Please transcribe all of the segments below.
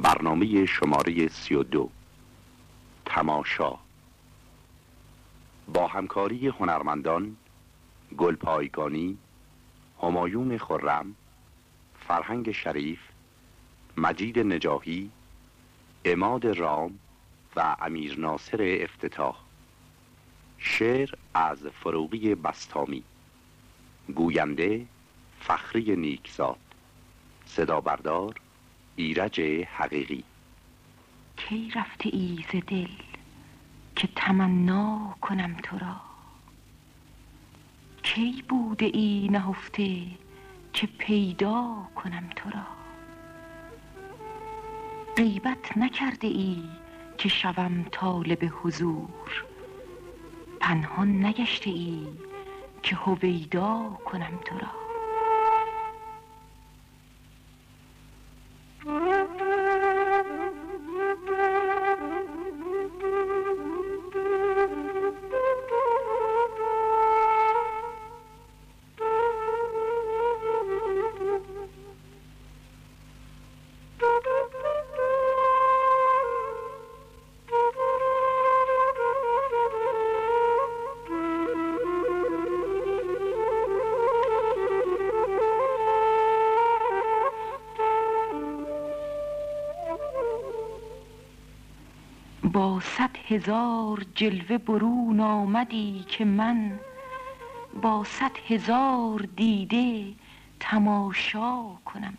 برنامه شماره سی و دو. تماشا. با همکاری هنرمندان گلپایگانی همایون خرم فرهنگ شریف مجید نجاهی اماد رام و امیر ناصر افتتاح. شعر از فروغی بستامی. گوینده فخری نیکزاد. صدا بردار ایرج حقیقی. کی رفته ای ز دل که تمنا کنم تو را؟ کی بوده ای نهفته که پیدا کنم تو را؟ غیبت نکرده ای که شوم طالب حضور. پنهان نگشته ای که هویدا کنم تو را. با صد هزار جلوه برون آمدی که من با صد هزار دیده تماشا کنم.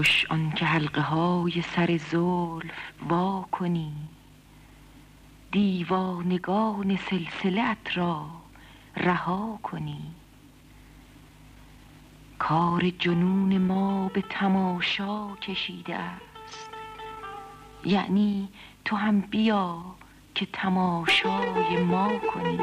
خوش آن که حلقه های سر زلف وا کنی. دیوانگان سلسله را رها کنی. کار جنون ما به تماشا کشیده است. یعنی تو هم بیا که تماشای ما کنی.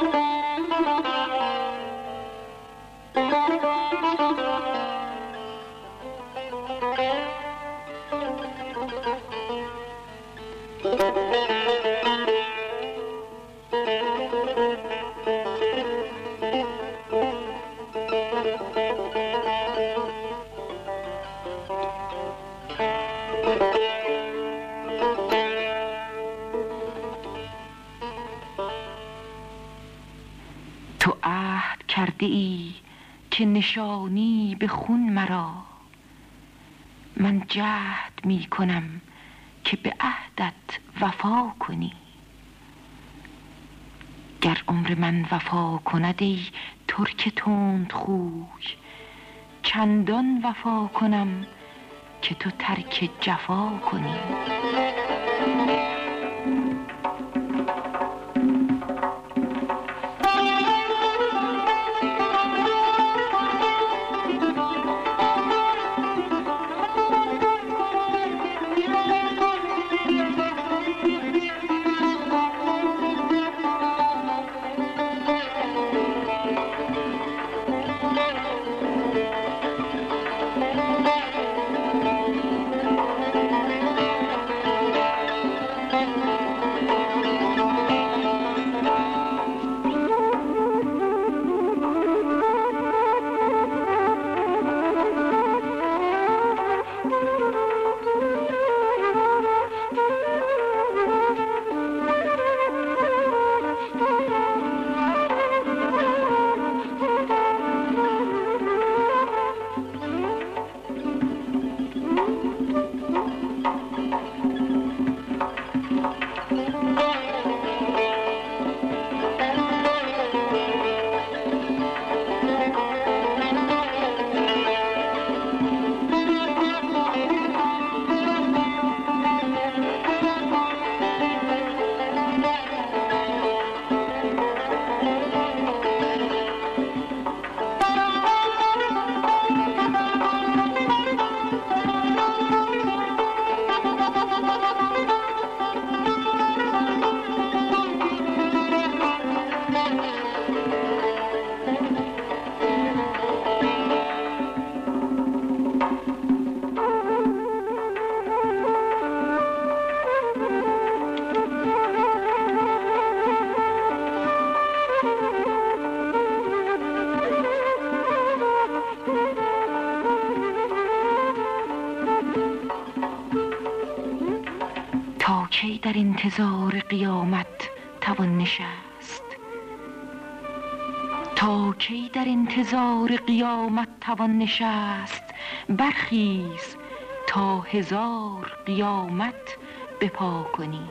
تو که نشانی به خون مرا. من جهد می کنم که به عهدت وفا کنی. گر عمر من وفا کند ای ترک تند خوی چندان وفا کنم که تو ترک جفا کنی. توان نشست. تا کی در انتظار قیامت توان نشست؟ برخیز تا هزار قیامت بپا کنی.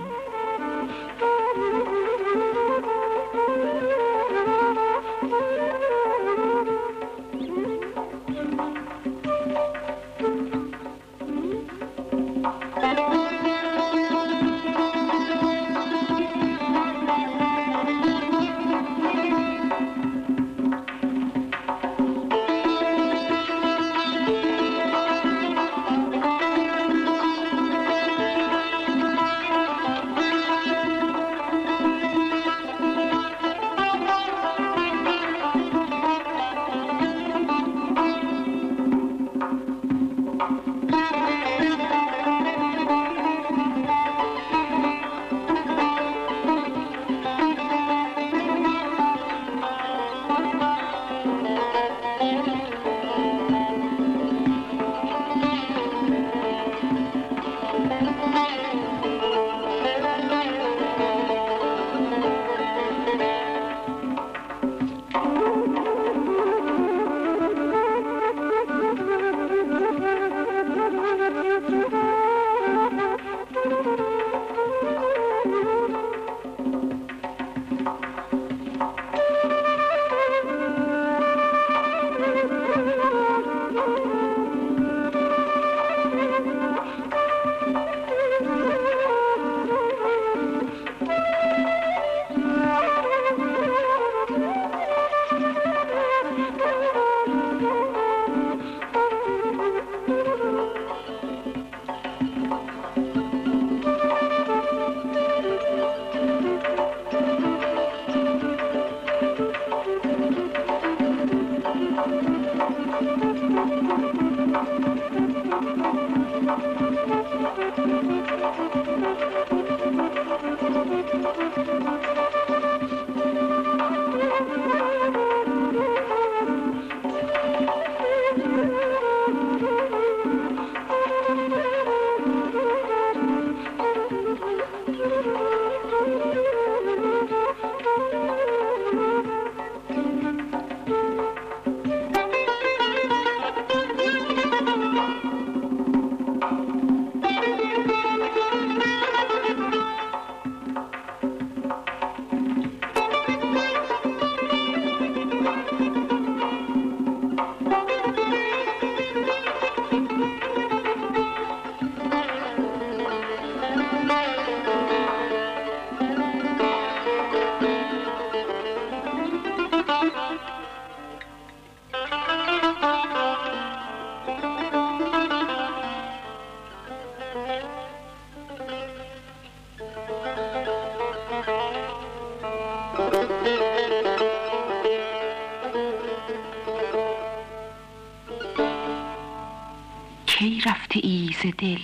دل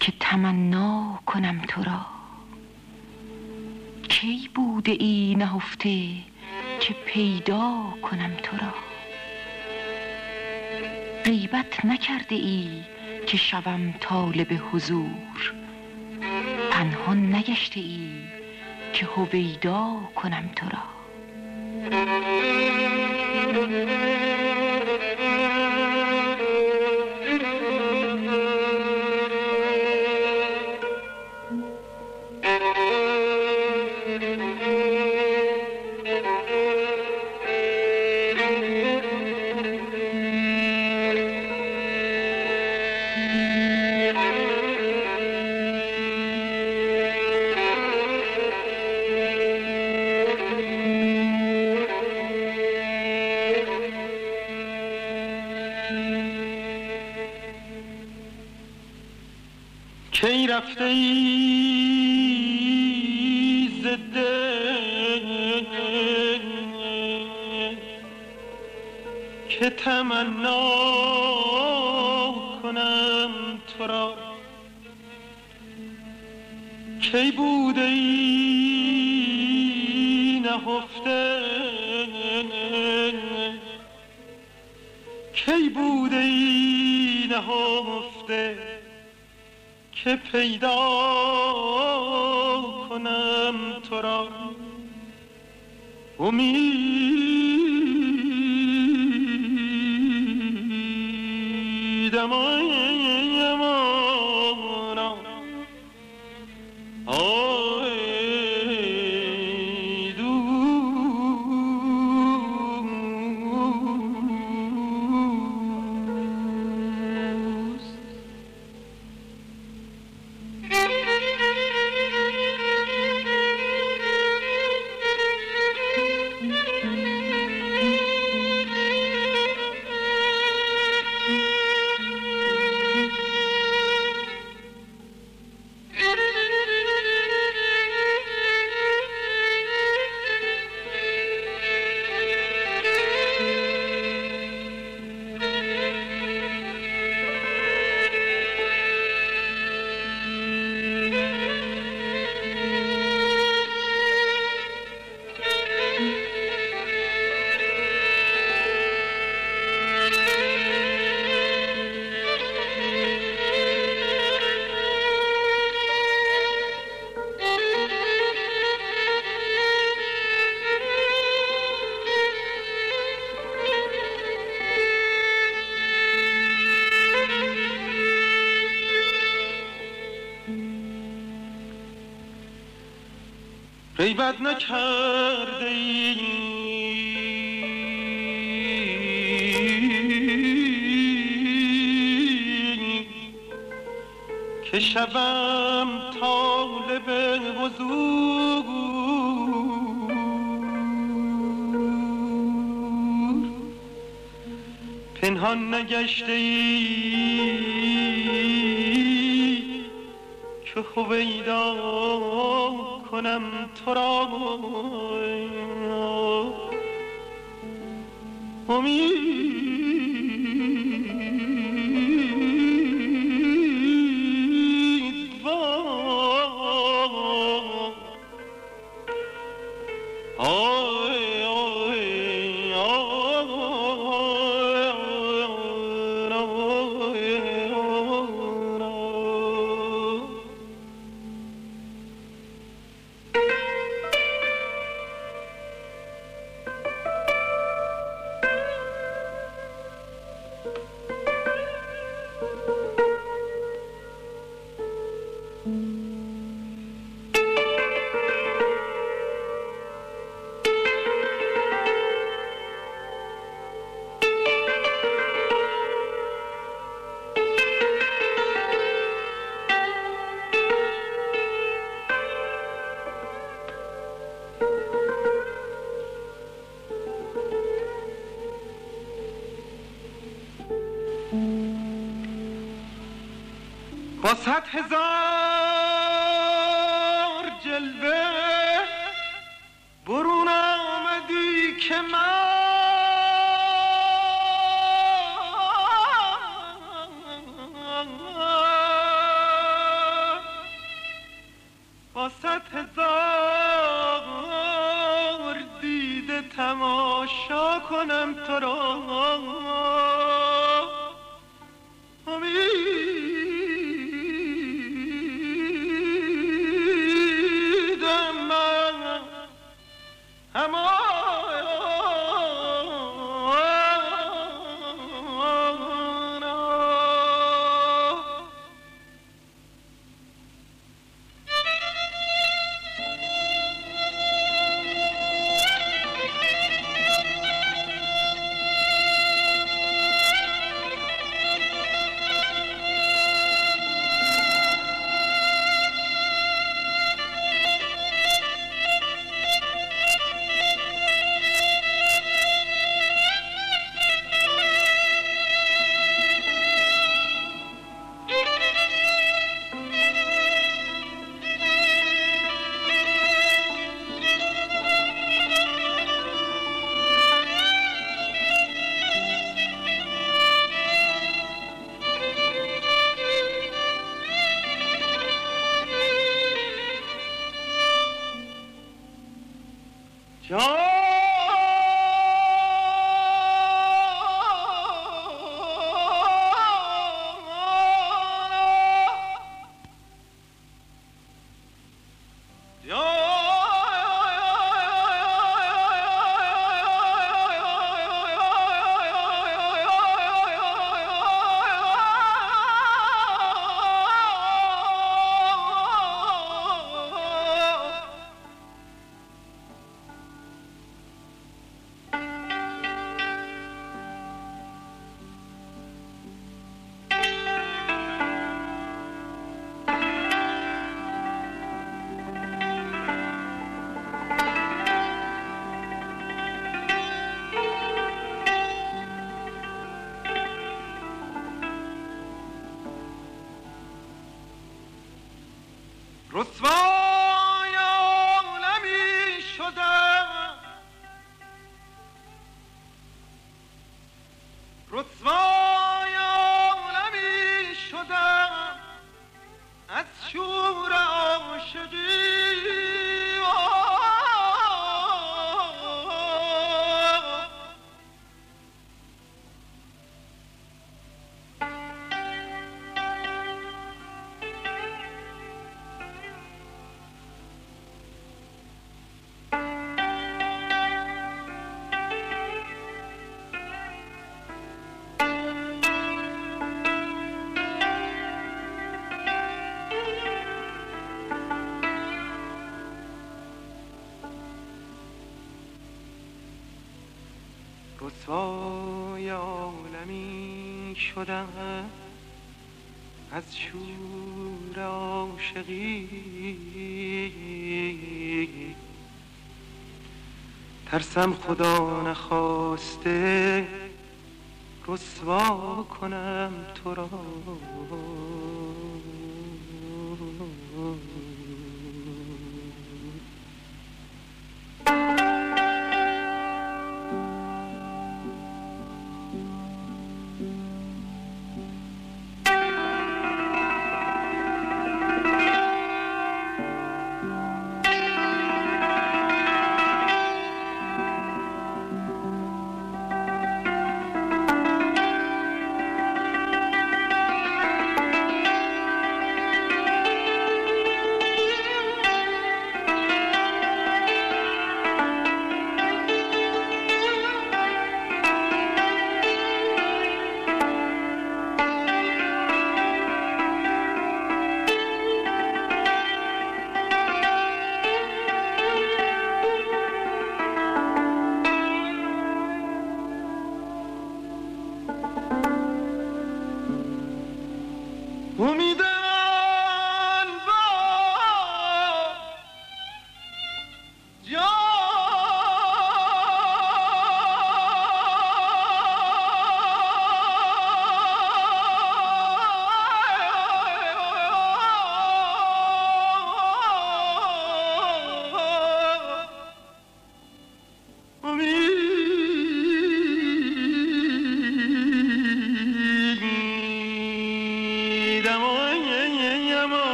که تمنا کنم تو را. کی بوده ای نهفته که پیدا کنم تو را؟ غیبت نکرده ای که شوم طالب حضور. پنهان نگشته ای که هویدا کنم تو را. که تمنا کنم تو را. کی بوده ای نهفته؟ کی بوده ای نهفته که پیدا کنم تو را امیدم. غیبت نکرده ای که شبم طالب حضور پنهان نگشته ای که هویدا کنم تو را صد هزار جلوه برون آمدی که من با صد هزار دیده تماشا کنم تو رو. Sean! شدم از شور عاشقی. ترسم خدا نخواسته رسوا کنم تو را.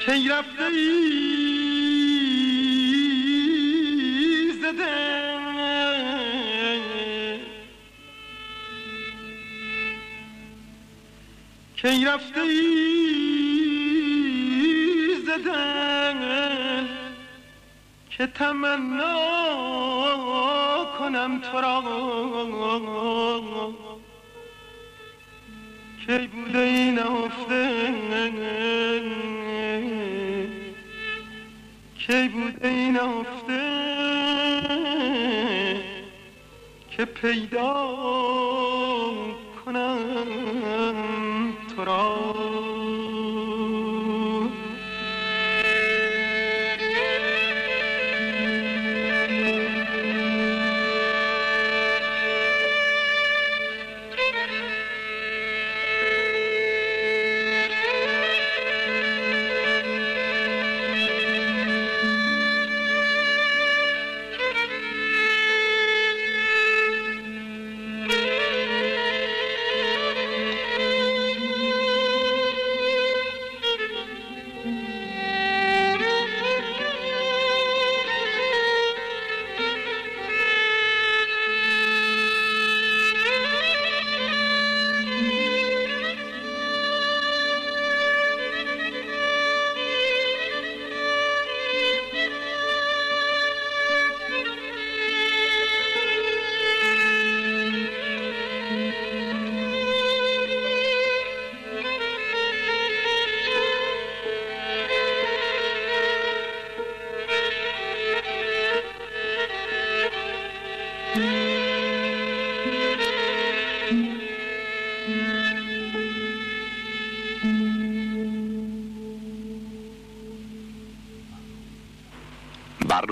کی رفته ای زده کی رفته ای زدن که تمنا کنم تو را کی بوده این کی بوده این افته که پیدا کنم تو را؟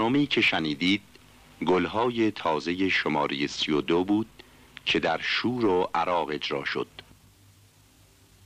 برنامه‌ای که شنیدید گلهای تازه شماره 32 بود که در شور و عراق اجرا شد.